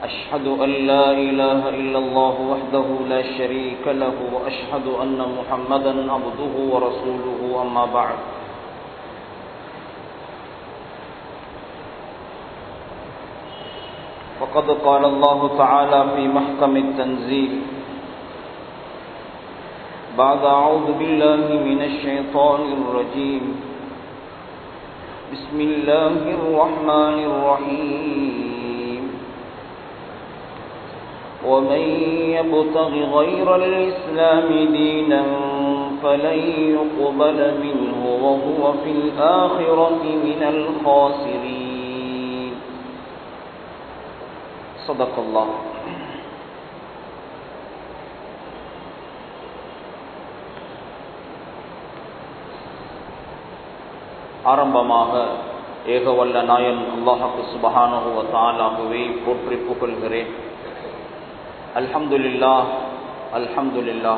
أشهد أن لا إله إلا الله وحده لا شريك له وأشهد أن محمدا عبده ورسوله أما بعد. فقد قال الله تعالى في محكم التنزيل بعد أعوذ بالله من الشيطان الرجيم. بسم الله الرحمن الرحيم. ومن يبتغ غير الإسلام دينا فلن يقبل منه وهو في الآخرة من الخاسرين صدق الله ஆரம்பமாக ஏகவல்ல நாயன் அல்லாஹாக்கு சுபஹானுவ தாலாகவே போற்றி புகழ்கிறேன் அல்ஹம்துலில்லா அல்ஹம்துலில்லா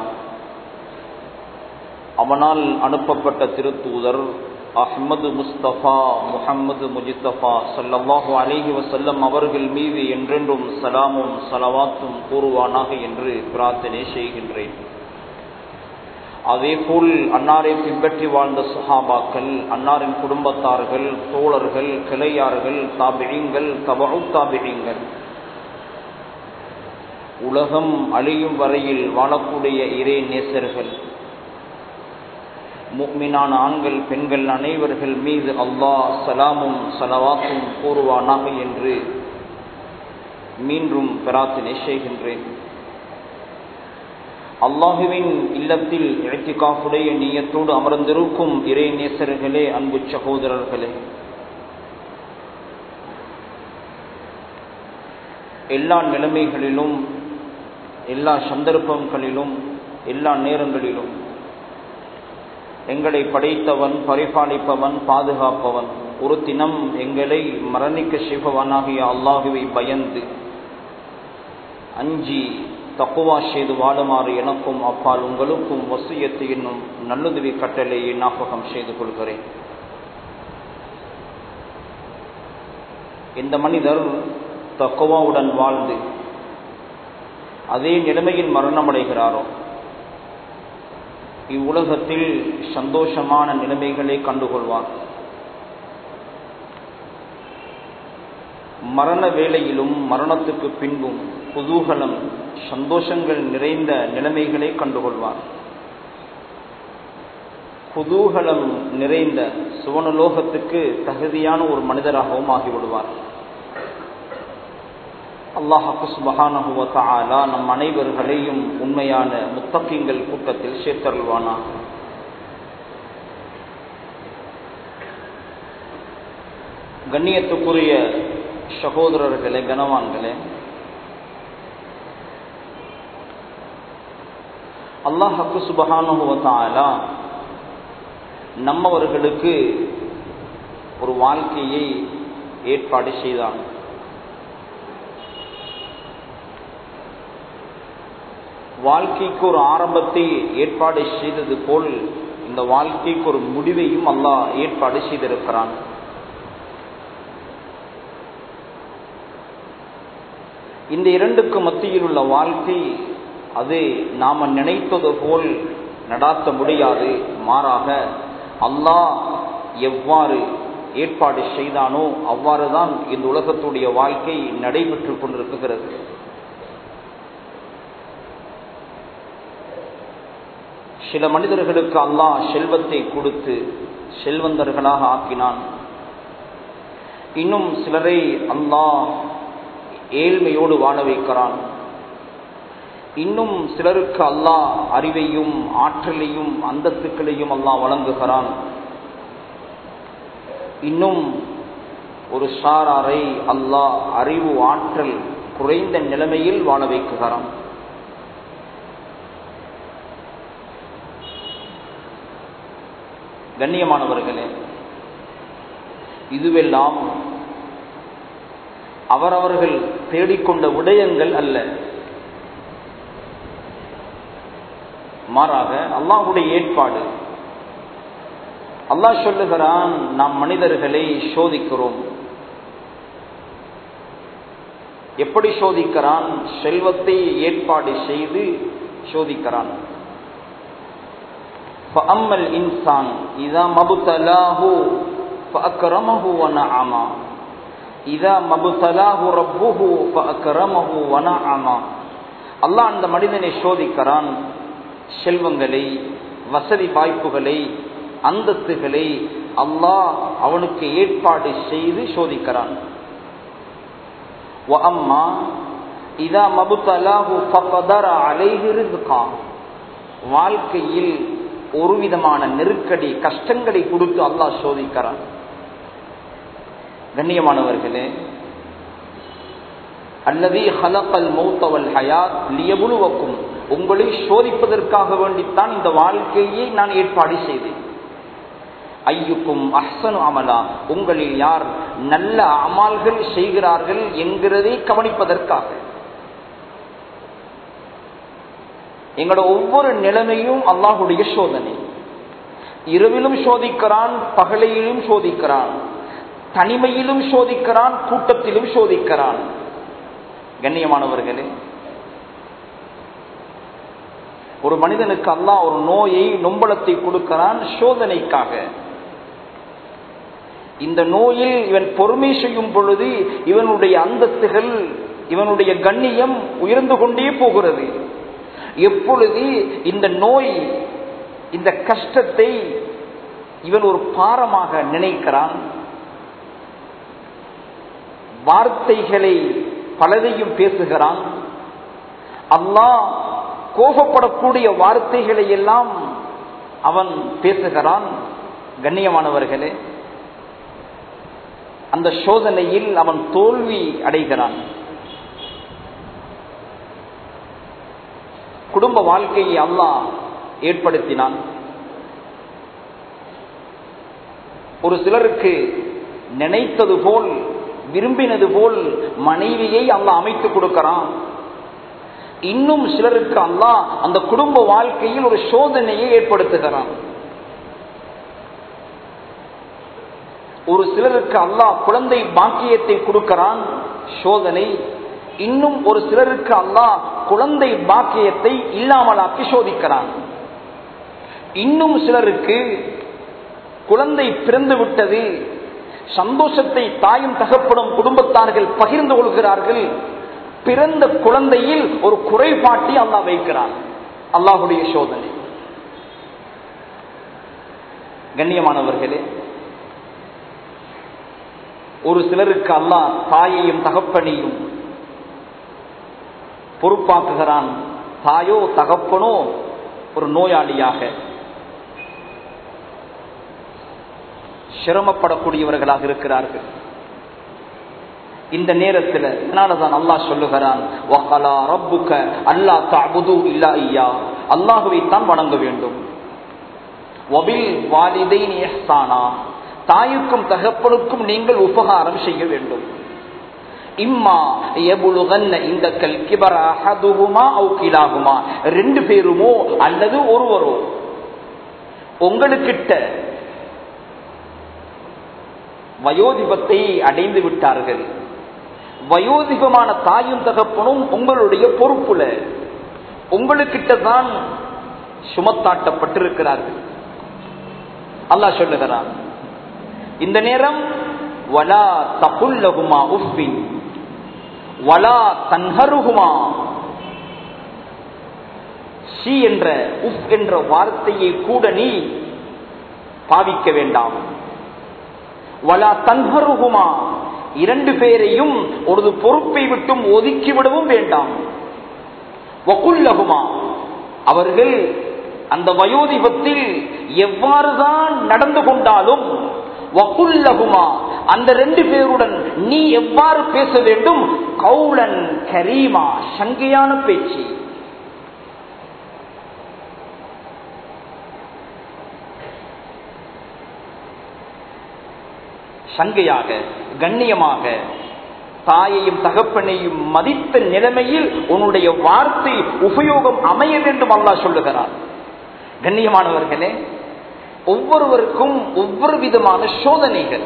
அவனால் அனுப்பப்பட்ட திருத்தூதர் அஹ்மது முஸ்தபா முஹம்மது முஜித்தபா சல்லல்லாஹு அலிஹி வசல்லம் அவர்கள் மீது என்றென்றும் சலாமும் சலவாத்தும் கூறுவானாக என்று பிரார்த்தனை செய்கின்றேன். அதேபோல் அன்னாரை பின்பற்றி வாழ்ந்த சுஹாபாக்கள் அன்னாரின் குடும்பத்தார்கள் தோழர்கள் கிளையார்கள் தாபிழிங்கள் தபு தாபிழிங்கள் உலகம் அழியும் வரையில் வாழக்கூடிய இறை நேசர்கள். முக்மினான ஆண்கள் பெண்கள் அனைவர்கள் மீது அல்லாஹ் சலாமும் சலவாத்தும் கூறுவானாக என்று மீண்டும் பிரார்த்தனை செய்கின்றேன். அல்லாஹுவின் இல்லத்தில் இழத்திகாஃபுடைய நீயத்தோடு அமர்ந்திருக்கும் இறை நேசர்களே அன்பு சகோதரர்களே. எல்லா நிலைமைகளிலும் எல்லா சந்தர்ப்பங்களிலும் எல்லா நேரங்களிலும். எங்களை படைத்தவன் பரிபாலிப்பவன் பாதுகாப்பவன். ஒரு தினம் எங்களை மரணிக்க செய்பவனாகிய அல்லாஹுவை பயந்து அஞ்சி தக்குவா செய்து வாழுமாறு எனக்கும் அப்பால் உங்களுக்கும் வசியத்தை என்னும் நல்லுதவி கட்டளையை ஞாபகம் செய்து கொள்கிறேன். இந்த மனிதர் தக்குவாவுடன் வாழ்ந்து அதே நிலைமையில் மரணமடைகிறாரோ? இவ்வுலகத்தில் சந்தோஷமான நிலைமைகளை கண்டுகொள்வார். மரண வேளையிலும் மரணத்துக்கு பின்பும் புதூகலம் சந்தோஷங்கள் நிறைந்த நிலைமைகளை கண்டுகொள்வார். புதூகலம் நிறைந்த சுவனலோகத்துக்கு தகுதியான ஒரு மனிதராகவும் ஆகிவிடுவார். அல்லாஹு சுபஹானஹுவத்தாலா நம் அனைவர்களையும் உண்மையான முத்தக்கிங்கள் கூட்டத்தில் சேர்த்தருள்வானா? கண்ணியத்துக்குரிய சகோதரர்களே கனவான்களே அல்லாஹக்கு சுபஹானுவத்தாலா நம்மவர்களுக்கு ஒரு வாழ்க்கையை ஏற்பாடு செய்தான். வாழ்க்கைக்கு ஒரு ஆரம்பத்தை ஏற்பாடு செய்தது போல் இந்த வாழ்க்கைக்கு ஒரு முடிவையும் அல்லாஹ் ஏற்பாடு செய்திருக்கிறான். இந்த இரண்டுக்கு மத்தியில் உள்ள வாழ்க்கை அது நாம நினைத்தது போல் நடாத்த முடியாது. மாறாக அல்லாஹ் எவ்வாறு ஏற்பாடு செய்தானோ அவ்வாறுதான் இந்த உலகத்துடைய வாழ்க்கை நடைபெற்று கொண்டிருக்கிறது. சில மனிதர்களுக்கு அல்லாஹ் செல்வத்தை கொடுத்து செல்வந்தர்களாக ஆக்கினான். இன்னும் சிலரை அல்லாஹ் ஏழ்மையோடு வாழ வைக்கிறான். இன்னும் சிலருக்கு அல்லாஹ் அறிவையும் ஆற்றலையும் அந்தத்துக்களையும் அல்லாஹ் வழங்குகிறான். இன்னும் ஒரு சாராரை அல்லாஹ் அறிவு ஆற்றல் குறைந்த நிலைமையில் வாழ வைக்குகிறான் கண்ணியமானவர்களே இதுவெல்லாம் அவரவர்கள் தேடிக்கொண்ட விடயங்கள் அல்ல. மாறாக அல்லாஹுடைய ஏற்பாடு. அல்லாஹ் சொல்லுகிறான் நாம் மனிதர்களை சோதிக்கிறோம். எப்படி சோதிக்கிறான்? செல்வத்தை ஏற்பாடு செய்து சோதிக்கிறான். ஃபம்மல் இன்சான் இதா மபுத்தலாஹு ஃபஅக்ரமஹு வனஅமா இதா மபுத்தலாஹு ரப்புஹு ஃபஅக்ரமஹு வனஅமா அல்லாஹ் அந்த மனிதனை சோதிக்கிறான். செல்வங்களை வசதி வாய்ப்புகளை அந்தத்துகளை அல்லாஹ் அவனுக்கு ஏற்பாடு செய்து சோதிக்கிறான். அம்மா இதா மபுத்தலாஹு ஃபகதர அலைஹிருந்துகா வாழ்க்கையில் ஒரு விதமான நெருக்கடி கஷ்டங்களை கொடுத்து அல்லாஹ் சோதிக்கிறான். கண்ணியமானவர்களே அல்லது ஹலக்கல் மௌத்தவல் ஹயாத் லியபுலுவக்கும். உங்களை சோதிப்பதற்காக வேண்டித்தான் இந்த வாழ்க்கையை நான் ஏற்பாடு செய்தேன். ஐயுக்கும் அஹ்சனு அமலா. உங்களில் யார் நல்ல அமால்கள் செய்கிறார்கள் என்கிறதை கவனிப்பதற்காக. எங்களோட ஒவ்வொரு நிலைமையும் அல்லாஹுடைய சோதனை. இரவிலும் சோதிக்கிறான் பகலையிலும் சோதிக்கிறான் தனிமையிலும் சோதிக்கிறான் கூட்டத்திலும் சோதிக்கிறான். கண்ணியமானவர்களே ஒரு மனிதனுக்கு அல்லாஹ் ஒரு நோயை நொம்பலத்தை கொடுக்கிறான் சோதனைக்காக. இந்த நோயில் இவன் பொறுமை செய்யும் பொழுது இவனுடைய அந்தஸ்துகள் இவனுடைய கண்ணியம் உயர்ந்து கொண்டே போகிறது. எப்பொழுது இந்த நோய் இந்த கஷ்டத்தை இவன் ஒரு பாரமாக நினைக்கிறான்? வார்த்தைகளை பலதையும் பேசுகிறான். அல்லாஹ் கோபப்படக்கூடிய வார்த்தைகளை எல்லாம் அவன் பேசுகிறான். கண்ணியமானவர்களே அந்த சோதனையில் அவன் தோல்வி அடைகிறான். குடும்ப வாழ்க்கையை அல்லாஹ் ஏற்படுத்தினான். ஒரு சிலருக்கு நினைத்தது போல் விரும்பினது போல் மனைவியை அல்லாஹ் அமைத்து கொடுக்கிறான். இன்னும் சிலருக்கு அல்லாஹ் அந்த குடும்ப வாழ்க்கையில் ஒரு சோதனையை ஏற்படுத்துகிறான். ஒரு சிலருக்கு அல்லாஹ் குழந்தை பாக்கியத்தை கொடுக்கிறான் சோதனை. இன்னும் ஒரு சிலருக்கு அல்லாஹ் குழந்தை பாக்கியத்தை இல்லாமலாக்கி சோதிக்கிறான். இன்னும் சிலருக்கு குழந்தை பிறந்து விட்டது சந்தோஷத்தை தாயும் தகப்படும் குடும்பத்தார்கள் பகிர்ந்து கொள்கிறார்கள். பிறந்த குழந்தையில் ஒரு குறைபாட்டி அல்லாஹ் வைக்கிறான். அல்லாஹுடைய சோதனை. கண்ணியமானவர்களே ஒரு சிலருக்கு அல்லாஹ் தாயையும் தகப்பனையும் பொறுப்பாக்குகிறான். தாயோ தகப்பனோ ஒரு நோயாளியாக. சிரமப்படக்கூடியவர்களாக இருக்கிறார்கள். இந்த நேரத்தில் அதனாலதான் அல்லாஹ் சொல்லுகிறான் அல்லா தாபுது இல்லா ஐயா அல்லாஹுவைத்தான் வணங்க வேண்டும். தாயுக்கும் தகப்பனுக்கும் நீங்கள் உபகாரம் செய்ய வேண்டும். இம்மா எபுலுகன்ன இந்த கல் கிபர அஹதுகுமா ரெண்டு பேருமோ அல்லது ஒருவரோ. உங்களுக்கிட்ட வயோதிபத்தை அடைந்து விட்டார்கள். வயோதிபமான தாயும் தகப்பனும் உங்களுடைய பொறுப்புல. உங்களுக்கிட்ட தான் சுமத்தாட்டப்பட்டிருக்கிறார்கள். அல்லா சொல்லுகிறான். இந்த நேரம் வலா தகுல்லகுமா உஃபின் வலா தன்ஹருகுமா. ஷி என்ற உஃப் என்ற வார்த்தையை கூட நீ பாவிக்க வேண்டாம். வலா தன்ஹருகுமா. இரண்டு பேரையும் ஒரு பொறுப்பை விட்டும் ஒதுக்கிவிடவும் வேண்டாம். வகுல்லகுமா. அவர்கள் அந்த வயோதிபத்தில் எவ்வாறுதான் நடந்து கொண்டாலும் வகுல்லகுமா. அந்த ரெண்டு பேருடன் நீ எவ்வாறு பேச வேண்டும்? கவுலன் கரீமா சங்கையான பேச்சு. சங்கையாக கண்ணியமாக தாயையும் தகப்பனையும் மதித்த நிலைமையில் உன்னுடைய வார்த்தை உபயோகம் அமைய வேண்டும் அல்லா சொல்லுகிறார். கண்ணியமானவர்களே ஒவ்வொருவருக்கும் ஒவ்வொரு விதமான சோதனைகள்.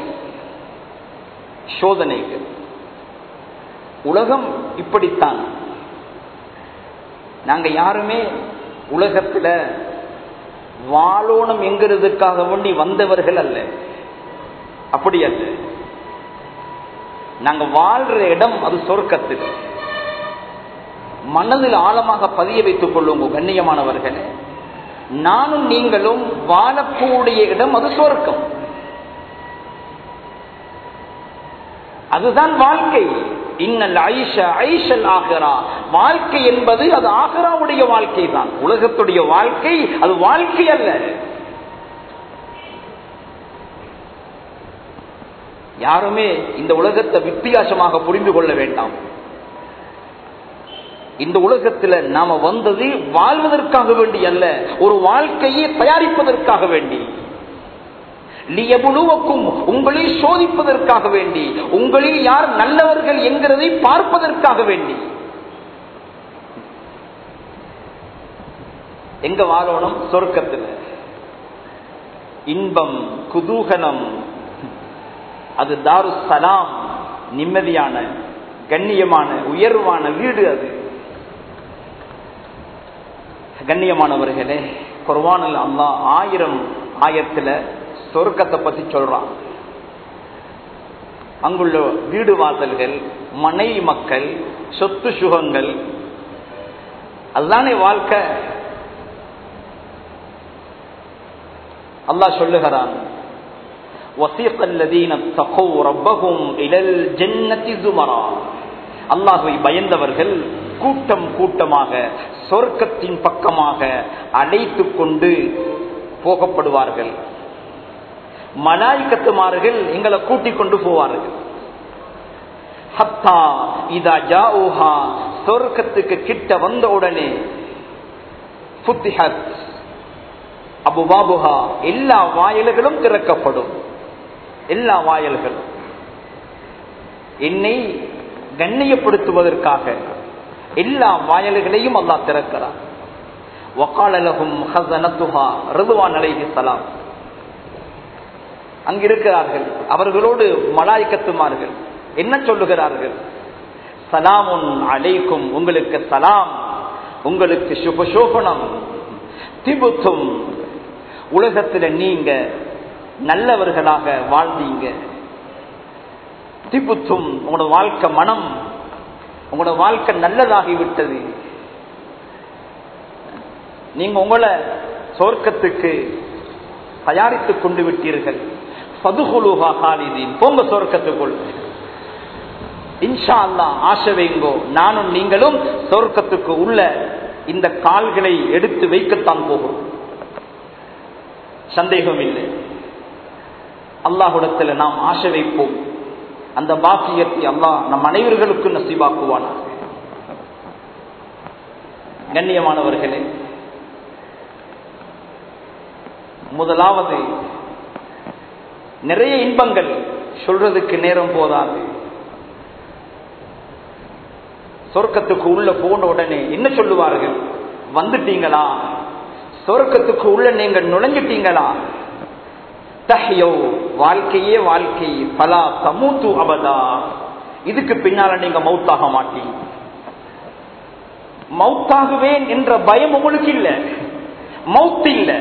சோதனைகள். உலகம் இப்படித்தான். நாங்க யாருமே உலகத்துல வாழோணம் என்கிறதுக்காக வேண்டி வந்தவர்கள் அல்ல. அப்படி அல்ல. நாங்க வாழ்ற இடம் அது சொர்க்கத்தில். மனதில் ஆழமாக பதிய வைத்துக் கொள்ளுங்க கண்ணியமானவர்களே. நானும் நீங்களும் வாழக்கூடிய இடம் அது சொர்க்கம். அதுதான் வாழ்க்கை. இன்னல் ஐஷா ஐஷல் ஆகரா வாழ்க்கை என்பது அது ஆகராவுடைய வாழ்க்கை தான். உலகத்துடைய வாழ்க்கை அது வாழ்க்கை அல்ல. யாருமே இந்த உலகத்தை வித்தியாசமாக புரிந்து கொள்ள வேண்டாம். இந்த உலகத்துல நாம வந்தது வாழ்வதற்காக வேண்டி அல்ல ஒரு வாழ்க்கையை தயாரிப்பதற்காக வேண்டி. லியபுலுவக்கும் உங்களை சோதிப்பதற்காக வேண்டி உங்களில் யார் நல்லவர்கள் என்கிறதை பார்ப்பதற்காக வேண்டி. எங்க வாழணும்? சொர்க்கத்தில். இன்பம் குதூகலம் அது தாரு சலாம் நிம்மதியான கண்ணியமான உயர்வான வீடு அது. கண்ணியமானவர்களே குர்வானில் அல்லா ஆயிரம் ஆயிரத்துல சொர்க்கத்தை பத்தி சொல்றான். அங்குள்ள வீடு வாசல்கள் மனை மக்கள் சொத்து சுகங்கள் அதுதானே வாழ்க்கை. அல்லாஹ் சொல்லுகிறான் வசீகல்லதீன தகோ ரப்பகும் இடல் ஜென்னதி சுமரான் அல்லாஹுவை பயந்தவர்கள் கூட்டம் கூட்டமாக சொர்க்கத்தின் பக்கமாக அழைத்து கொண்டு போகப்படுவார்கள். மலாய்க்கத்துமார்கள் எங்களை கூட்டிக் கொண்டு போவார்கள். ஹத்தா இதா ஜாஊஹா சொர்க்கத்துக்கு கிட்ட வந்த உடனே புத்திஹத் அபுபாபுஹா எல்லா வாயில்களும் திறக்கப்படும். எல்லா வாயல்களும் என்னை கண்ணியப்படுத்துவதற்காக எல்லா வாயல்களையும் அல்லா திறக்கிறார் வக்காலலகும் ஹசனத்துஹா ரிதுவான் அலைஹி சலாம் அங்கிருக்கிறார்கள். அவர்களோடு மலாய்க்கத்துமார்கள். என்ன சொல்லுகிறார்கள்? சலாமுன் அலைக்கும் உங்களுக்கு சலாம் உங்களுக்கு சுபசோபனம். திபுத்தும் உலகத்துல நீங்க நல்லவர்களாக வாழ்ந்தீங்க. திபுத்தும் உங்களோட வாழ்க்கை மனம் உங்களோட வாழ்க்கை நல்லதாகிவிட்டது. நீங்க உங்களை சொர்க்கத்துக்கு தயாரித்துக் கொண்டு விட்டீர்கள். சதுகுலுகா காலிதீன் போங்க சொர்க்கத்துக்குள். இன்ஷா அல்லா ஆசை வைங்கோ. நானும் நீங்களும் சொர்க்கத்துக்கு உள்ள இந்த கால்களை எடுத்து வைக்கத்தான் போகும் சந்தேகம் இல்லை அல்லாஹுடத்தில் நாம் ஆசை வைப்போம். அந்த பாக்கியத்தை அல்லாஹ் நம் அனைவர்களுக்கும் நசிவாக்குவானா கண்ணியமானவர்களே முதலாவது நிறைய இன்பங்கள் சொல்றதுக்கு நேரம் போதாது. சொர்க்கத்துக்கு உள்ள போன உடனே என்ன சொல்லுவார்கள்? வந்துட்டீங்களா? சொர்க்கத்துக்கு உள்ள நீங்க நுழைஞ்சிட்டீங்களா? தஹ்யோ வாழ்க்கையே வாழ்க்கை. பலா தமூத்து அபதா. இதுக்கு பின்னால நீங்க மௌத்தாக மாட்டீங்க. மௌத்தாகுவேன் என்ற பயம் உங்களுக்கு இல்ல. மவுத் இல்ல.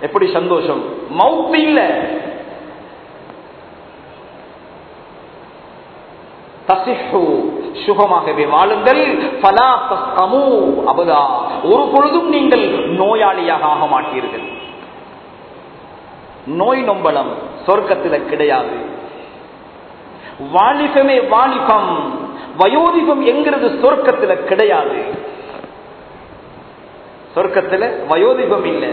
எப்படி சந்தோஷம்? மவுத் இல்ல. தசிஹு. சுகமாகவே வாழுங்கள். பலா சமூ அபதா. ஒரு பொழுதும் நீங்கள் நோயாளியாக ஆக மாட்டீர்கள். நோய் நொம்பலம் சொர்க்கத்தில் கிடையாது. வாலிபமே வாலிபம் வயோதிபம் என்கிறது சொர்க்கத்தில் கிடையாது. சொர்க்கத்தில் வயோதிபம் இல்லை.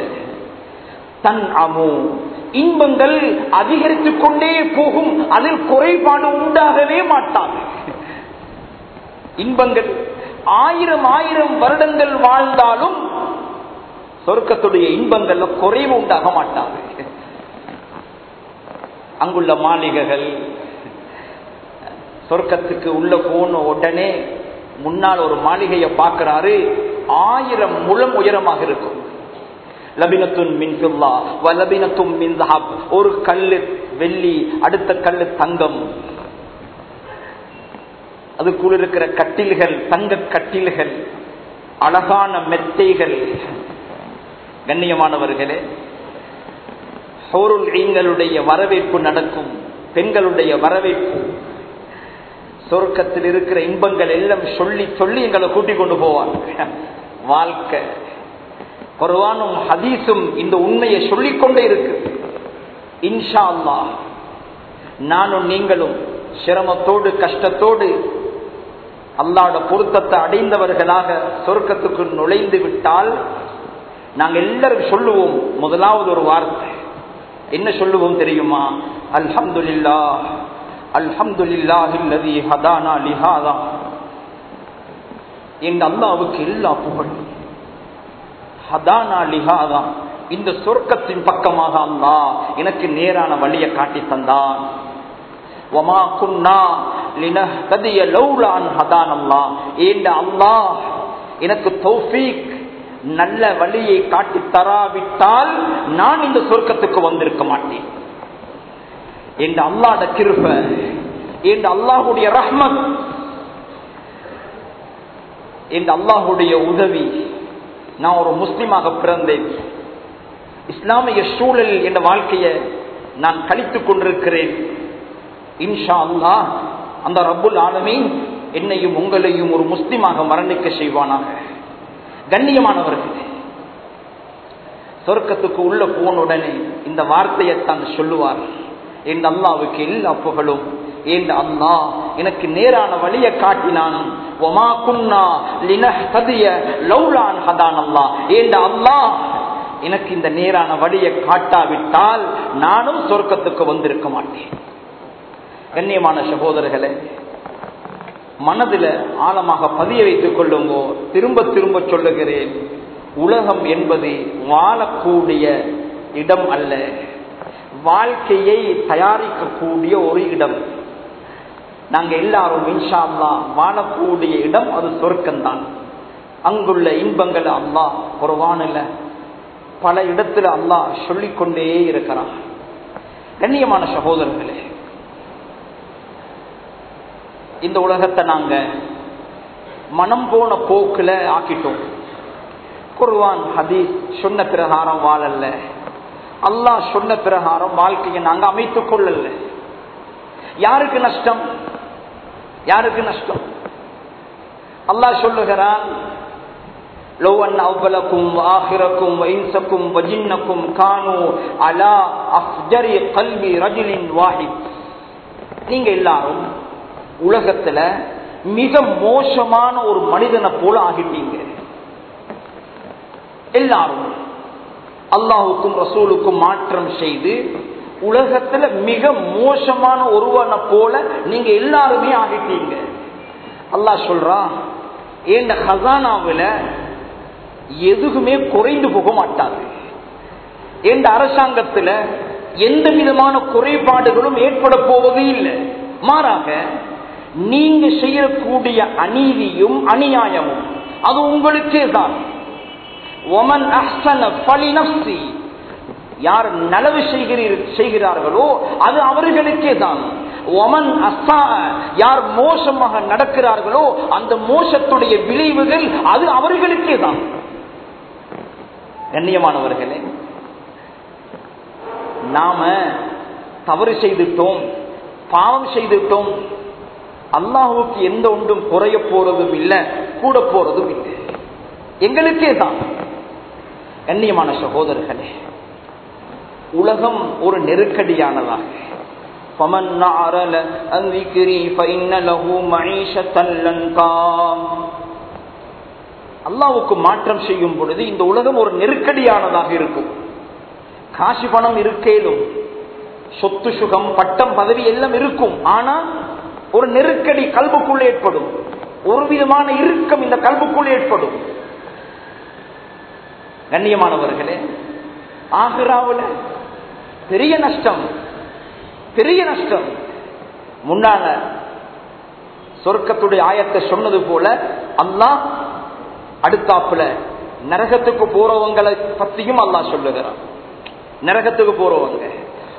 தன் அமு இன்பங்கள் அதிகரித்துக் கொண்டே போகும் அதில் குறைபாடு உண்டாகவே மாட்டாது. இன்பங்கள் ஆயிரம் ஆயிரம் வருடங்கள் வாழ்ந்தாலும் சொர்க்கத்துடைய இன்பங்கள்ல குறைவு உண்டாக மாட்டாது அங்குள்ள மாளிகைகள் சொர்க்கத்துக்கு உள்ள போன உடனே முன்னால் ஒரு மாளிகையை பார்க்கிறாரு. ஆயிரம் முழம் உயரமாக இருக்கும். லபினத்துன் மின் பில்லா வலபினத்தும் ஒரு கல்லு வெள்ளி அடுத்த கல்லு தங்கம். அதுக்குள் இருக்கிற கட்டில்கள் தங்க கட்டில்கள் அழகான மெத்தைகள். கண்ணியமானவர்களே சோருள் ஈங்களுடைய வரவேற்பு நடக்கும் பெண்களுடைய வரவேற்பு. சொர்க்கத்தில் இருக்கிற இன்பங்கள் எல்லாம் சொல்லி சொல்லி எங்களை கூட்டிக் கொண்டு போவாங்க வாழ்க்கை. குர்வானும் ஹதீஸும் இந்த உண்மையை சொல்லிக்கொண்டே இருக்கு. இன்ஷா அல்லா நானும் நீங்களும் சிரமத்தோடு கஷ்டத்தோடு அல்லாட பொருத்தத்தை அடைந்தவர்களாக சொர்க்கத்துக்கு நுழைந்து விட்டால் நாங்க எல்லாரும் சொல்லுவோம் முதலாவது ஒரு வார்த்தை. என்ன சொல்லுவோம் தெரியுமா? அல்ஹம்துல்லா அல்ஹம்துலில்லாஹில்லதி ஹதானா லிஹாதா. எங்க அல்லாவுக்கு எல்லா புகழ். ஹதானா லிஹாதா. இந்த சொர்க்கத்தின் பக்கமாக அல்லா எனக்கு நேரான வழியை காட்டி தந்தான். வமா குன்னா லினஹ்ததிய லௌலான் ஹதான் அல்லாஹ் ஏண்ட அல்லாஹ் எனக்கு தௌஃபீக் நல்ல வழியை காட்டி தராவிட்டால் நான் இந்த சொர்க்கத்துக்கு வந்திருக்க மாட்டேன். என்ற அல்லாட கிருப என்ற அல்லாஹுடைய ரஹ்மத் என்ற அல்லாஹுடைய உதவி. நான் ஒரு முஸ்லீமாக பிறந்தேன். இஸ்லாமிய சூழல் என்ற வாழ்க்கையை நான் கழித்துக் கொண்டிருக்கிறேன். இன்ஷா அல்லா அந்த ரப்புல் ஆலமீன் என்னையும் உங்களையும் ஒரு முஸ்லிமாக மரணிக்க செய்வானாக. கண்ணியமானவர்கள் சொர்க்கத்துக்கு உள்ள போனுடனே இந்த வார்த்தையைத்தான் சொல்லுவார். என் அல்லாவுக்கு எல்லா புகழும். ஏன் அல்லா எனக்கு நேரான வழியை காட்டினான் ஒமா குன்னா லினஹதிய லௌலான் ஹதான் அல்லா ஏன் அல்லா எனக்கு இந்த நேரான வழியை காட்டாவிட்டால் நானும் சொர்க்கத்துக்கு வந்திருக்க மாட்டேன். கண்ணியமான சகோதரர்களை மனதில் ஆழமாக பதிய வைத்துக் கொள்ளுங்கோ திரும்ப திரும்ப சொல்லுகிறேன் உலகம் என்பது வாழக்கூடிய இடம் அல்ல. வாழ்க்கையை தயாரிக்கக்கூடிய ஒரு இடம். நாங்க எல்லாரும் இன்ஷா அல்லா வாழக்கூடிய இடம் அது சொர்க்கம்தான். அங்குள்ள இன்பங்கள் அல்லா குறவானில் பல இடத்துல அல்லாஹ் சொல்லிக்கொண்டே இருக்கிறான். கண்ணியமான சகோதரர்களே இந்த உலகத்தை நாங்க மனம் போன போக்குல ஆக்கிட்டோம் குர்வான் ஹதீஸ் சொன்ன பிரகாரம் வாழல்ல அல்லாஹ் சொன்ன பிரகாரம் வாழ்க்கையை நாங்க அமைத்துக் கொள்ளல யாருக்கு நஷ்டம் யாருக்கு நஷ்டம் அல்லாஹ் சொல்லுகிறான் لو أن أولكم وآخركم وإنسكم وجنكم كانوا على أفجر قلب رجل واحد நீங்க எல்லாரும் உலகத்துல மிக மோசமான ஒரு மனிதனை போல ஆகிட்டீங்க. எல்லாரும். அல்லாஹுக்கும் ரசூலுக்கும் மாற்றம் செய்து உலகத்துல மிக மோசமான ஒருவனை போல நீங்க எல்லாருமே ஆகிட்டீங்க. அல்லாஹ் சொல்றான் ஏண்ட ஹசானாவில் எதுவுமே குறைந்து போக மாட்டாது. எந்த அரசாங்கத்தில் எந்த விதமான குறைபாடுகளும் ஏற்பட போவது இல்லை. மாறாக நீங்க செய்யக்கூடிய அநீதியும் அநியாயமும். அது உங்களுக்கே தான். ஒமன் அஹ்சன பலினப்சி யார் நலவு செய்கிறார்களோ அது அவர்களுக்கே தான். ஒமன் அசா யார் மோசமாக நடக்கிறார்களோ அந்த மோசத்துடைய விளைவுகள் அது அவர்களுக்கே தான். கண்ணியமானவர்களே நாம தவறு செய்துட்டோம் பாவம் செய்துட்டோம் அல்லாஹுக்கு எந்த ஒன்றும் குறைய போறதும் இல்லை கூட போறதும் இல்லை. எங்களுக்கே தான். கண்ணியமான சகோதரர்களே உலகம் ஒரு நெருக்கடியானதாக. அல்லாவுக்கு மாற்றம் செய்யும் பொழுது இந்த உலகம் ஒரு நெருக்கடியானதாக இருக்கும். காசி பணம் இருக்கேலும் சொத்து சுகம் பட்டம் பதவி எல்லாம் இருக்கும். ஆனா ஒரு நெருக்கடி கல்புக்குள் ஏற்படும். ஒரு விதமான இறுக்கம் இந்த கல்புக்குள் ஏற்படும். கண்ணியமானவர்களே ஆகிராவில் பெரிய நஷ்டம் பெரிய நஷ்டம். முன்னால சொர்க்கத்துடைய ஆயத்தை சொன்னது போல அல்லா அடுத்தாப்புல நரகத்துக்கு போறவங்களை பத்தியும் அல்லா சொல்லுகிறான். நரகத்துக்கு போறவங்க.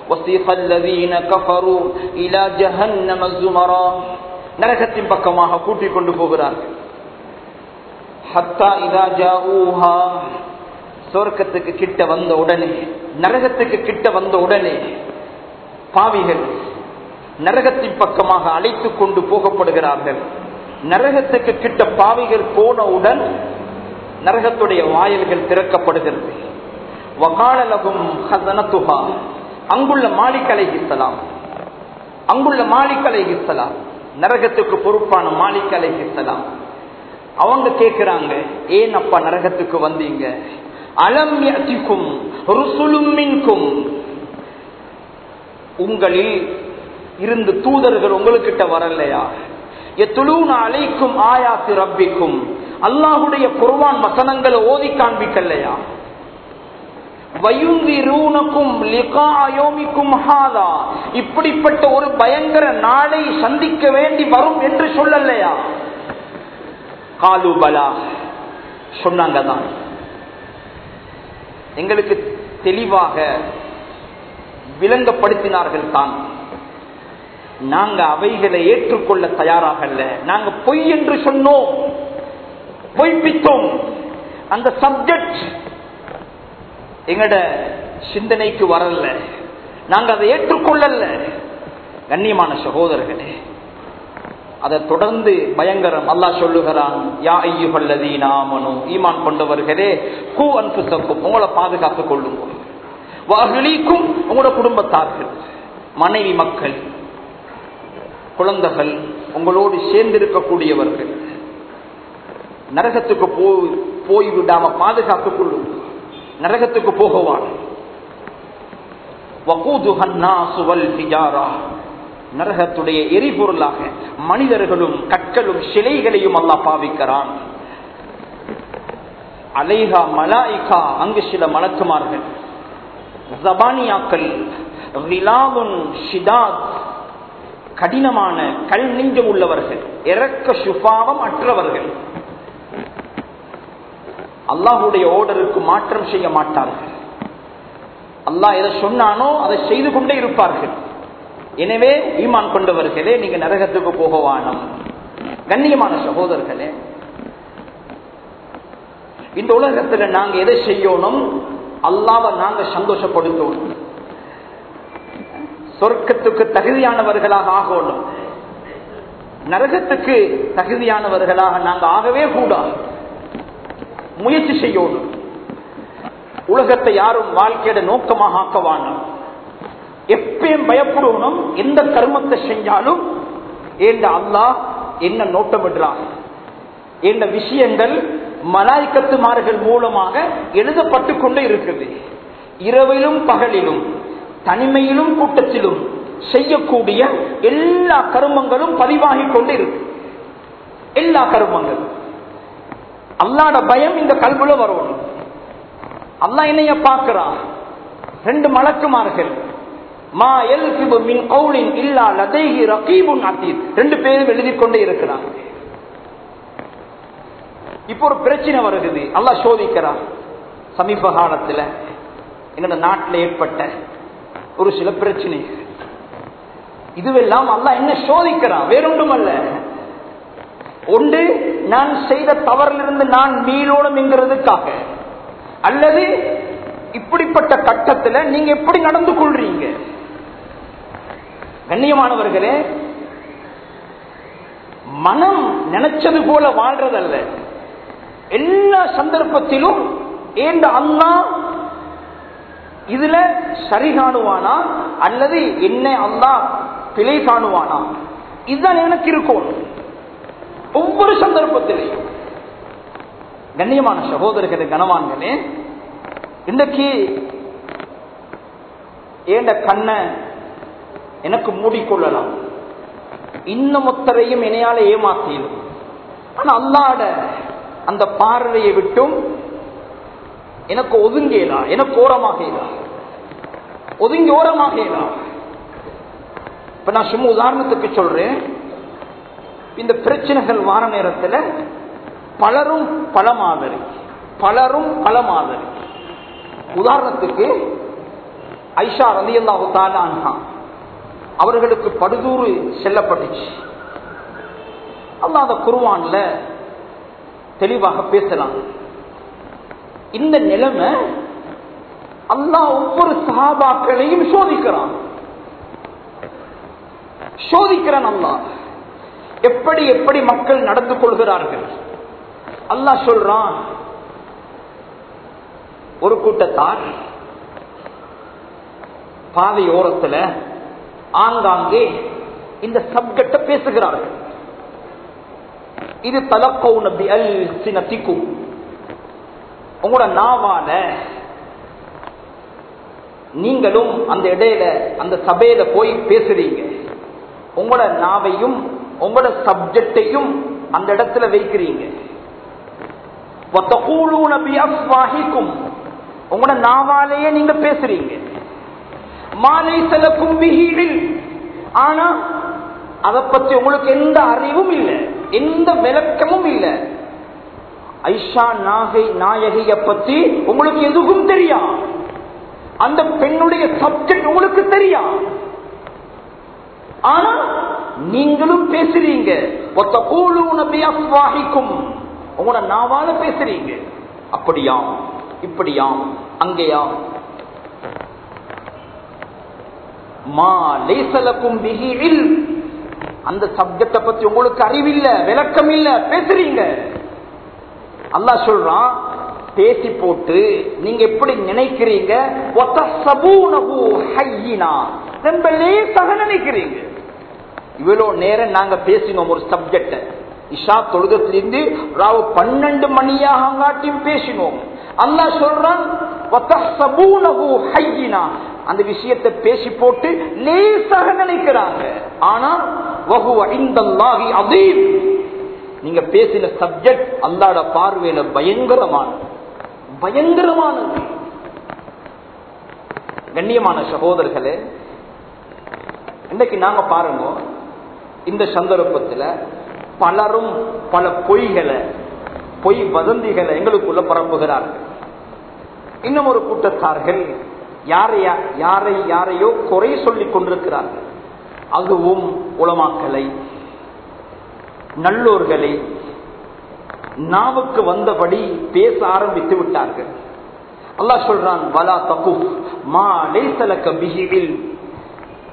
وَسِيقَ الَّذِينَ كَفَرُوا إِلَى جَهَنَّمَ زُمَرًا நரகத்தின் பக்கமாக கூட்டிக் கொண்டு போகிறார்கள் ஹத்தா இதா ஜாஊஹா சொர்க்கத்துக்கு கிட்ட வந்த உடனே நரகத்துக்கு கிட்ட வந்த உடனே பாவிகள் நரகத்தின் பக்கமாக அழைத்து கொண்டு போகப்படுகிறார்கள் நரகத்துக்கு கிட்ட பாவிகள் போனவுடன் நரகத்துடைய வாயில்கள் திறக்கப்படுகிறது வகாலலகும் ஹசனத்துஹா அங்குள்ள மாலிக் அலைஹிஸ்ஸலாம் அங்குள்ள மாலிக் அலைஹிஸ்ஸலாம் நரகத்துக்கு பொறுப்பான மாலிக் அலைஹிஸ்ஸலாம் அவங்க கேக்குறாங்க ஏன் அப்பா நரகத்துக்கு வந்தீங்க? அலம் யத்திக்கும் ருசுலும் உங்களில் இருந்து தூதர்கள் உங்களுக்கிட்ட வரலையா? எத்துலூன அழைக்கும் ஆயாத்து ரப்பிக்கும். அல்லாஹுடைய குர்வான் வசனங்களை ஓதி காண்பிக்கலையா? இப்படிப்பட்ட ஒரு பயங்கர நாளை சந்திக்க வேண்டி வரும் என்று சொல்லலையா? காலுபலா. சொன்னாங்க தான் எங்களுக்கு தெளிவாக விளங்கப்படுத்தினார்கள் தான். நாங்க அவைகளை ஏற்றுக்கொள்ள தயாராகல்ல. நாங்க பொய் என்று சொன்னோம். பொய்ப்பித்தோம். அந்த சப்ஜெக்ட் எங்கட சிந்தனைக்கு வரல நாங்க அதை ஏற்றுக்கொள்ளல கண்ணியமான சகோதரர்களே அதை தொடர்ந்து பயங்கரம் அல்லா சொல்லுகிறான் யா ஐயுகல்லதி நாமனும் ஈமான் கொண்டவர்களே கூ அன்புசக்கும் உங்களை பாதுகாத்துக் கொள்ளுங்க வாகலிக்கும் உங்களோட குடும்பத்தார்கள். மனைவி மக்கள் குழந்தைகள் உங்களோடு சேர்ந்திருக்கக்கூடியவர்கள். நரகத்துக்கு போய் போய்விடாம பாதுகாத்துக் கொள்ளும் நரகத்துக்கு போகவான். நரகத்துடைய எரிபொருளாக மனிதர்களும் கற்களும் சிலைகளையும் அல்லா பாவிக்கிறான். அலைஹா மலாய்கா அங்கு சில மலக்குமார்கள். ஜபானியாக்கள் கடினமான கல் நெஞ்சம் உள்ளவர்கள் இறக்க சுபாவம் அற்றவர்கள். அல்லாஹுடைய ஓர்டருக்கு மாற்றம் செய்ய மாட்டார்கள். அல்லாஹ் எதை சொன்னானோ அதை செய்து கொண்டே இருப்பார்கள். எனவே ஈமான் கொண்டவர்களே நீங்க நரகத்துக்கு போகவானம் கண்ணியமான சகோதரர்களே இந்த உலகத்துல நாங்க எதை செய்யணும்? அல்லாவை நாங்க சந்தோஷப்படுத்தணும். சொர்க்கத்துக்கு தகுதியானவர்களாக ஆகணும். நரகத்துக்கு தகுதியானவர்களாக நாங்க ஆகவே கூடாது. முயற்சி செய்யணும் உலகத்தை யாரும் வாழ்க்கையோட நோக்கமாக ஆக்கவான எப்பயும் பயப்படணும் எந்த கர்மத்தை செஞ்சாலும் ஏண்ட அல்லாஹ் என்ன நோட்டமிடுறான் என்ற விஷயங்கள் மலாய்க்கத்துமார்கள் மூலமாக எழுதப்பட்டு கொண்டே இருக்குது. இரவிலும் பகலிலும் தனிமையிலும் கூட்டத்திலும் செய்யக்கூடிய எல்லா கருமங்களும் பதிவாகிக் கொண்டு இருக்கு எல்லா கருமங்களும். அல்லாட பயம் இந்த கல்புல வரணும் அல்லா என்னைய பார்க்கிறான். ரெண்டு மலக்குமார்கள். மா எல் மின் கவுலின் இல்லா லதேஹி ரகீபுன் அத்தீர் ரெண்டு பேரும் எழுதி கொண்டே இருக்கிறாங்க. இப்போ ஒரு பிரச்சனை வருகிறது அல்லா சோதிக்கிறான். சமீப காலத்துல எங்களோட நாட்டில் ஏற்பட்ட ஒரு சில பிரச்சனை இதுவெல்லாம் அல்ல என்ன சோதிக்கிறான்? வேறொன்றும் அல்ல ஒன்று நான் செய்த தவறிலிருந்து நான் மீளோடும் என்கிறதுக்காக அல்லது இப்படிப்பட்ட கட்டத்தில் நீங்க எப்படி நடந்து கொள்றீங்க? கண்ணியமானவர்களே மனம் நினைச்சது போல வாழ்றதல்ல. எல்லா சந்தர்ப்பத்திலும் ஏண்ட அண்ணா இதுல சரி காணுவானா? அல்லது என்ன அல்லா பிழை காணுவானா? இதுதான் எனக்கு இருக்கும் ஒவ்வொரு சந்தர்ப்பத்திலையும் கண்ணியமான சகோதரர்களே கனவான்களே இன்றைக்கு ஏண்ட கண்ணை எனக்கு மூடிக்கொள்ளலாம். இன்னும் ஒத்தரையும் இணையால ஏமாத்திடும் ஆனா அல்லாட அந்த பார்வையை விட்டும் எனக்கு ஒதுங்கேலா எனக்கு ஓரமாகலா ஒதுங்கி ஓரமாகலா இப்ப நான் சும்மா உதாரணத்துக்கு சொல்றேன். இந்த பிரச்சனைகள் வார நேரத்தில் பலரும் பல மாதிரி பலரும் பல மாதிரி உதாரணத்துக்கு ஐஷா ரலியல்லாஹு தாலா அவர்களுக்கு படுதூறு செல்லப்பட்டுச்சு. அல்லாத அந்த குருவான்ல தெளிவாக பேசலாம். இந்த நிலைமை அல்லா ஒவ்வொரு சகாபாக்களையும் சோதிக்கிறான். சோதிக்கிறான் அல்லாஹ். எப்படி எப்படி மக்கள் நடந்து கொள்கிறார்கள்? அல்லாஹ் சொல்றான் ஒரு கூட்டத்தார் பாதை ஆங்காங்கே இந்த சப்ஜெக்ட பேசுகிறார்கள். இது தலக்கோ நபி அல் சினத்திக்கும். உங்களோட நாவால நீங்களும் அந்த இடையில அந்த சபையில போய் பேசுறீங்க. உங்களோட நாவையும் உங்களோட சப்ஜெக்டையும் அந்த இடத்துல வைக்கிறீங்க. உங்களோட நாவாலேயே நீங்க பேசுறீங்க. மாலை செலக்கும் விகிடில் ஆனா அதை பத்தி உங்களுக்கு எந்த அறிவும் இல்லை. எந்த விளக்கமும் இல்லை. ஐஷா நாகை நாயகிய பத்தி உங்களுக்கு எதுவும் தெரியா அந்த பெண்ணுடைய சப்ஜெக்ட் உங்களுக்கு தெரியா ஆனா நீங்களும் பேசுறீங்க. உங்களோட நாவால பேசுறீங்க. அப்படியாம் இப்படியாம் அங்கேயாம். மா அந்த சப்ஜெக்ட பத்தி உங்களுக்கு அறிவில்ல விளக்கம் இல்ல பேசுறீங்க. அல்லா சொல்றான் பேசி போட்டு நீங்க எப்படி நினைக்கிறீங்க? ரொம்ப லேசாக நினைக்கிறீங்க. இவ்வளவு நேரம் நாங்க பேசினோம் ஒரு சப்ஜெக்ட இஷா தொழுகத்திலிருந்து ராவு பன்னெண்டு மணியாக காட்டியும் பேசினோம். அல்லா சொல்றான் அந்த விஷயத்தை பேசி போட்டு லேசாக நினைக்கிறாங்க. ஆனா அதீம் நீங்க பேசின சப்ஜெக்ட் அல்லாட பார்வையில பயங்கரமானது பயங்கரமானது. கண்ணியமான சகோதரர்களே இன்னைக்கு நாங்க பாருங்க இந்த சந்தர்ப்பத்தில் பலரும் பல பொய்களை பொய் வதந்திகளை எங்களுக்குள்ள பரப்புகிறார்கள். இன்னும் ஒரு கூட்டத்தார்கள் யாரையா யாரை யாரையோ குறை சொல்லிக் கொண்டிருக்கிறார்கள். அதுவும் உளமாக்கலை நல்லோர்களை நாவுக்கு வந்தபடி பேச ஆரம்பித்து விட்டார்கள். அல்லாஹ் சொல்றான் வலா தகு மா லேசலக்க பிஹிவில்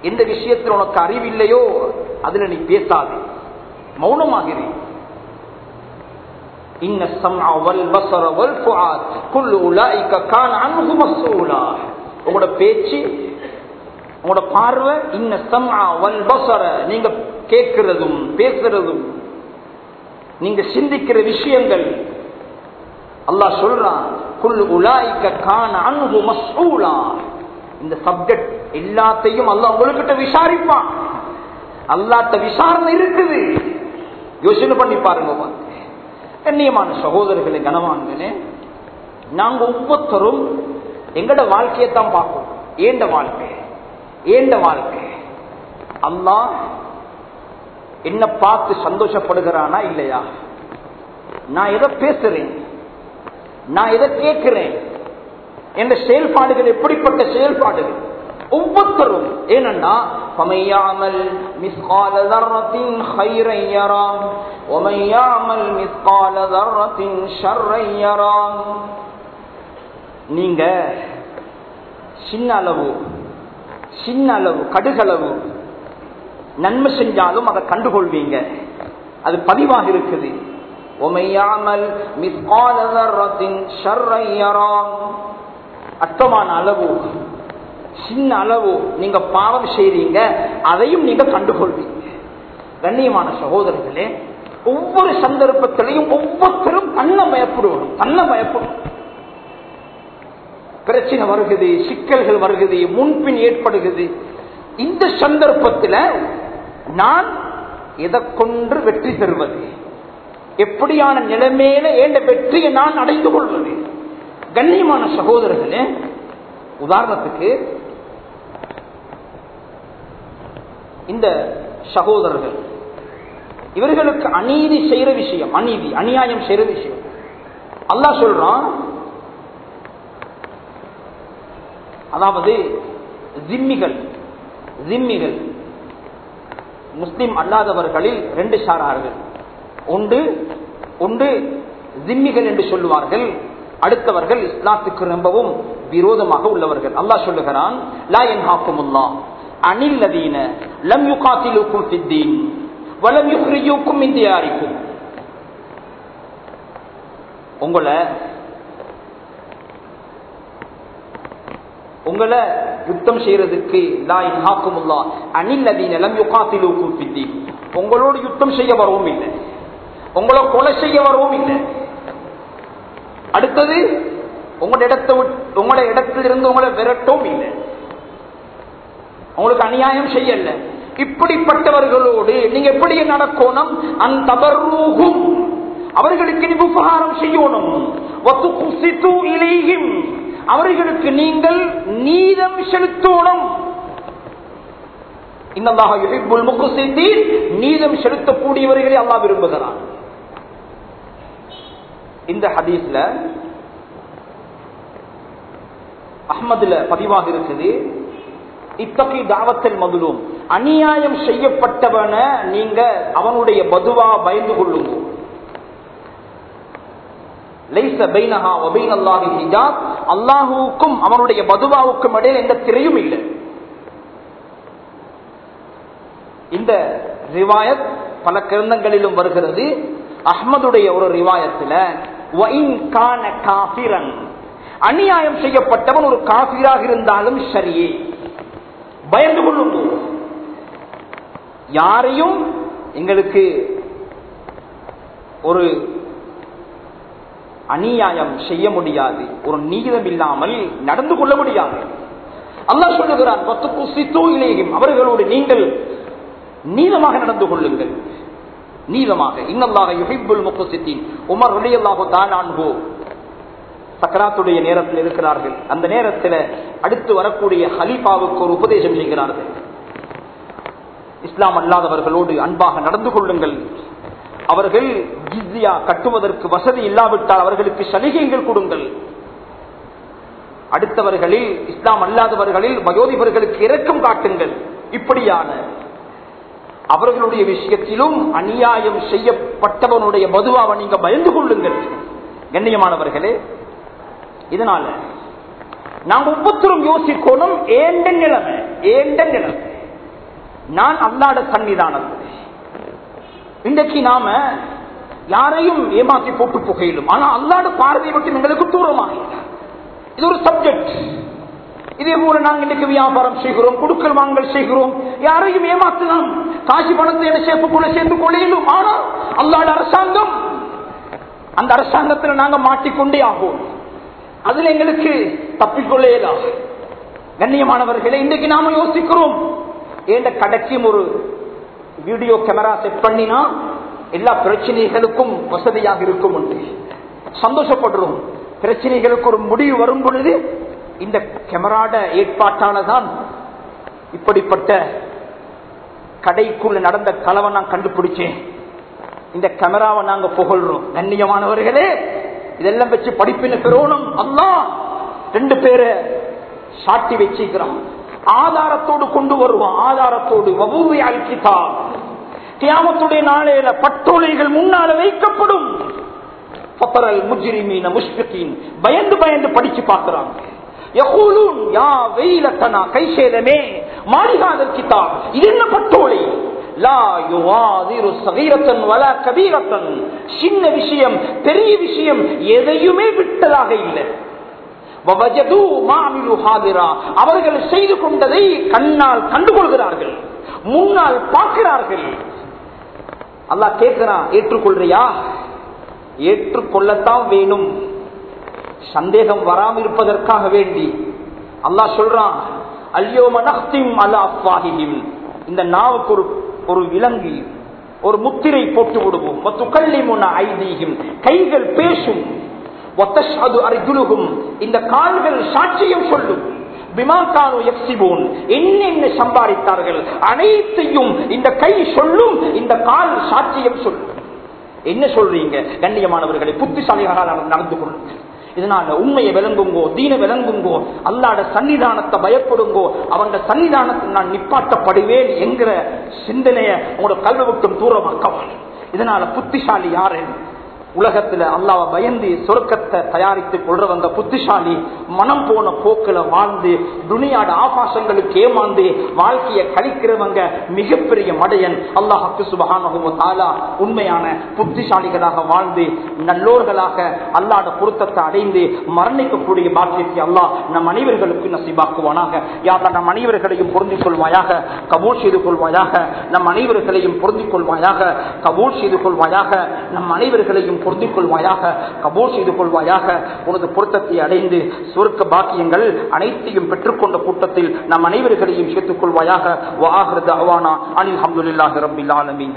எந்த விஷயத்தில் உனக்கு அறிவில்லையோ அதுல நீ பேசாதே. மௌனமாகிறே. இன்ன சம்அ வல் பஸர வல் ஃபுஆத். குல்லு உலாயிக கான அன்ஹு மஸ்ஊலா உங்களோட பேச்சு உங்களோட பார்வை இன்ன சம்அ வல் பஸர. நீங்க கேட்கிறதும் பேசுறதும் நீங்க சிந்திக்கிற விஷயங்கள் அல்லாஹ் சொல்றான் குல் உலாய்க்க கான அன்பு மஸ்ஊலா இந்த சப்ஜெக்ட் எல்லாத்தையும் அல்ல உங்கள்கிட்ட விசாரிப்பான். அல்லாட்ட விசாரணை இருக்குது. யோசனை பண்ணி பாருங்க கண்ணியமான சகோதரர்களே கனவான்களே நாங்க ஒவ்வொருத்தரும் எங்கட வாழ்க்கையை தான் பார்ப்போம். ஏண்ட வாழ்க்கை? ஏண்ட வாழ்க்கை? அல்லா என்ன பார்த்து சந்தோஷப்படுகிறானா இல்லையா? நான் எதை பேசுறேன்? நான் எதை கேட்கிறேன்? என்ற செயல்பாடுகள் எப்படிப்பட்ட செயல்பாடுகள்? ஒவ்வொருத்தரும் ஏனென்னா பமையாமல் மிஸ்கால தர்றத்தின் ஹைரையராம் ஒமையாமல் மிஸ்கால தர்றத்தின் ஷர்ரையராம் நீங்க சின்ன அளவு சின்ன அளவு கடுகளவு நன்மை செஞ்சாலும் அதை கண்டுகொள்வீங்க. அது பதிவாக இருக்குது. ஒமையாமல் மிஸ்கால தர்றத்தின் ஷர்ரையராம் அர்த்தமான அளவு. சின்ன அளவு நீங்க பாவம் செய்றீங்க அதையும் நீங்க கண்டுகொள்வீங்க. கண்ணியமான சகோதரர்களே ஒவ்வொரு சந்தர்ப்பத்திலையும் ஒவ்வொருத்தரும் தன்னை பயப்படுவோம் தன்னை பயப்படும் பிரச்சனை வருகுது சிக்கல்கள் வருகுது முன்பின் ஏற்படுகிறது. இந்த சந்தர்ப்பத்தில் நான் எதை கொன்று வெற்றி பெறுவது? எப்படியான நிலைமையில ஏண்ட வெற்றியை நான் அடைந்து கொள்வது? கண்ணியமான சகோதரர்களே உதாரணத்துக்கு இந்த சகோதரர்கள் இவர்களுக்கு அநீதி செய்யற விஷயம் அநீதி அநியாயம் செய்யற விஷயம். அல்லா சொல்றான் அதாவது ஜிம்மிகள் ஜிம்மிகள் முஸ்லிம் அல்லாதவர்களில் ரெண்டு சாரார்கள். ஒன்று ஒன்று ஜிம்மிகள் என்று சொல்லுவார்கள் அடுத்தவர்கள் இஸ்லாத்துக்கு ரொம்பவும் விரோதமாக உள்ளவர்கள். அல்லாஹ் சொல்லுகிறான் லா என் ஹாக்குமுல்லா அனில் லதீன லம் யுகாத்திலுக்கும் ஃபித்தீன் வலம் யுக்ரியூக்கும் இந்தியாரிக்கும் உங்களை உங்களை யுத்தம் செய்யறதுக்கு லா ஹாக்குமுல்லா அனில் லதீன லம் யுகாத்திலுக்கும் ஃபித்தீன். உங்களோடு யுத்தம் செய்ய வரவும் இல்லை. உங்களை கொலை செய்ய வரவும் இல்லை. அடுத்தது உங்களோட இடத்தை உங்களோட இடத்திலிருந்து உங்களை விரட்டவும் இல்லை. உங்களுக்கு அநியாயம் செய்யல. இப்படிப்பட்டவர்களோடு நீங்க எப்படி நடக்கணும்? அந்த அவர்களுக்கு நீ உபகாரம் செய்யணும். அவர்களுக்கு நீங்கள் நீதம் செலுத்தணும். நீதம் செலுத்தக்கூடியவர்களை அல்லா விரும்புகிறான். இந்த ஹதீஸ்ல அஹ்மதுல பதிவாக இருக்குது. இத்தகை தாவத்தில் மதுலும். அநியாயம் செய்யப்பட்டவன நீங்க அவனுடைய பதுவா பயந்து கொள்ளுங்க. அல்லாஹுக்கும் அவனுடைய பதுவாவுக்கும் இடையில் எந்த திரையும் இல்லை. இந்த ரிவாயத் பல கிரந்தங்களிலும் வருகிறது. அஹ்மதுடைய ஒரு ரிவாயத்துல அநியாயம் செய்யப்பட்டவன் ஒரு காபிராக இருந்தாலும் சரியே பயந்து கொள்ளும் யாரையும் எங்களுக்கு ஒரு அநியாயம் செய்ய முடியாது. ஒரு நீதம் இல்லாமல் நடந்து கொள்ள முடியாது. அல்லாஹ் சொல்லுகிறான் அவர்களோடு நீங்கள் நீதமாக நடந்து கொள்ளுங்கள். நீதமாக. இன்னல்லாக யுகைபுல் முக்குசித்தின் உமர் ரலியல்லாஹு ஆண்போ சக்கராத்துடைய நேரத்தில் இருக்கிறார்கள். அந்த நேரத்தில் அடுத்து வரக்கூடிய ஹலீஃபாவுக்கு ஒரு உபதேசம் செய்கிறார்கள். இஸ்லாம் அல்லாதவர்களோடு அன்பாக நடந்து கொள்ளுங்கள். அவர்கள் ஜிஸ்யா கட்டுவதற்கு வசதி இல்லாவிட்டால் அவர்களுக்கு சலுகைகள் கொடுங்கள். அடுத்தவர்களில் இஸ்லாம் அல்லாதவர்களில் வயோதிபர்களுக்கு இரக்கம் காட்டுங்கள். இப்படியான அவர்களுடைய விஷயத்திலும் அநியாயம் செய்யப்பட்டவனுடைய மதுவாவை நீங்க பயந்து கொள்ளுங்கள். கண்ணியமானவர்களே இதனால நாங்க ஒவ்வொருத்தரும் யோசிக்கணும் ஏண்ட நிலைமை ஏண்ட நிலைமை. நான் அல்லாட சன்னிதானத்தில் இன்றைக்கு நாம யாரையும் ஏமாற்றி போட்டு புகையிலும். ஆனா அல்லாட பார்வையை மட்டும் எங்களுக்கு தூரமாக இது ஒரு சப்ஜெக்ட் இதே போல நாங்கள் இன்னைக்கு வியாபாரம் செய்கிறோம் கொடுக்கல் வாங்கல் செய்கிறோம். யாரையும் ஏமாத்தலாம். காசி பணத்தை என்ன சேர்ப்புக்குள்ள சேர்ந்து கொள்ளையிலும். ஆனா அல்லாட அரசாங்கம் அந்த அரசாங்கத்தில் நாங்க மாட்டிக்கொண்டே ஆகும். அதில் எங்களுக்கு தப்பிக்கொள்ளேலாம் கண்ணியமானவர்களை இன்றைக்கு நாம யோசிக்கிறோம். ஏண்ட கடைக்கும் ஒரு வீடியோ கேமரா செட் பண்ணினா எல்லா பிரச்சனைகளுக்கும் வசதியாக இருக்கும் சந்தோஷப்படுறோம். பிரச்சனைகளுக்கு ஒரு முடிவு வரும் பொழுது இந்த கேமராட ஏற்பாட்டானதான் இப்படிப்பட்ட கடைக்குள்ள நடந்த கலவை நான் கண்டுபிடிச்சேன். இந்த கேமராவை நாங்க புகழ்றோம். கண்ணியமானவர்களே இதெல்லாம் வச்சு படிப்பின பெறணும் அல்லா ரெண்டு பேரை சாட்டி வச்சுக்கிறான். ஆதாரத்தோடு கொண்டு வருவான். ஆதாரத்தோடு. வபூவி அல்கிதா தியாமத்துடைய நாளையில பட்டோலைகள் முன்னால வைக்கப்படும். பப்பரல் பயந்து பயந்து படிச்சு பார்க்கிறாங்க யா வெயிலத்தனா கை சேதமே மாளிகாதல் கிதாப். இது என்ன பட்டோலை? சகீரத்தன் வல கபீரத்தன். சின்ன விஷயம் பெரிய விஷயம் எதையுமே விட்டதாக இல்லை. அவர்கள் செய்து கொண்டதை கண்ணால் கண்டுகொள்கிறார்கள் முன்னால் பார்க்கிறார்கள். அல்லாஹ் கேட்கிறான் ஏற்றுக்கொள்றியா? ஏற்றுக்கொள்ளத்தான் வேணும். சந்தேகம் வராமல் இருப்பதற்காக வேண்டி. அல்லாஹ் சொல்றான் அல்யோ நஹ்திம் அலா இந்த நாவுக்கு ஒரு ஒரு விலங்கு ஒரு முத்திரை போட்டு விடுவோம். வத்துகல்லிமுன ஐதீஹிம் கைகள் பேசும். இந்த கால்கள் சாட்சியம் சொல்லும். பிமாக்கானு எக்ஸிபோன் என்னென்ன சம்பாதித்தார்கள்? அனைத்தையும் இந்த கை சொல்லும் இந்த கால் சாட்சியம் சொல்லும். என்ன சொல்றீங்க? கண்ணியமானவர்களை புத்திசாலிகளால் நடந்து கொள்ளுங்கள். இதனால உண்மையை விளங்குங்கோ தீன விளங்குங்கோ அல்லாட சன்னிதானத்தை பயப்படுங்கோ அவங்க சன்னிதானத்தில் நான் நிப்பாட்டப்படுவேன் என்கிற சிந்தனையை உங்களோட கல்வி விட்டும் தூரமாக்கவான் இதனால புத்திசாலி யாரு? உலகத்துல அல்லாவை பயந்து சொர்க்கத்தை கொள்ற வந்த புத்திசாலி மனம் போன போக்குல வாழ்ந்து துணியாட ஆபாசங்களுக்கு ஏமாந்து வாழ்க்கையை கழிக்கிறவங்க மிகப்பெரிய மடையன் அல்லாஹு சுபகான உண்மையான புத்திசாலிகளாக வாழ்ந்து நல்லோர்களாக அல்லாட பொருத்தத்தை அடைந்து மரணிக்கக்கூடிய பாக்கியத்தை அல்லாஹ் நம் அனைவர்களுக்கு நசிபாக்குவானாக. யாரா நம் அனைவர்களையும் பொருந்திக் கொள்வாயாக கபூர் செய்து கொள்வாயாக நம் அனைவர்களையும் பொருந்திக் கொள்வாயாக கபூர் செய்து கொள்வாயாக நம் அனைவர்களையும் பொருந்திக் கொள்வாயாக கபூர் செய்து கொள்வாயாக உனது பொருத்தத்தை அடைந்து சுருக்க பாக்கியங்கள் அனைத்தையும் பெற்றுக்கொண்ட கூட்டத்தில் நம் அனைவர்களையும் சேர்த்துக் கொள்வாயாக வாஹர் தவானா அனில் அஹமதுல்லாஹி ரபில் ஆலமீன்.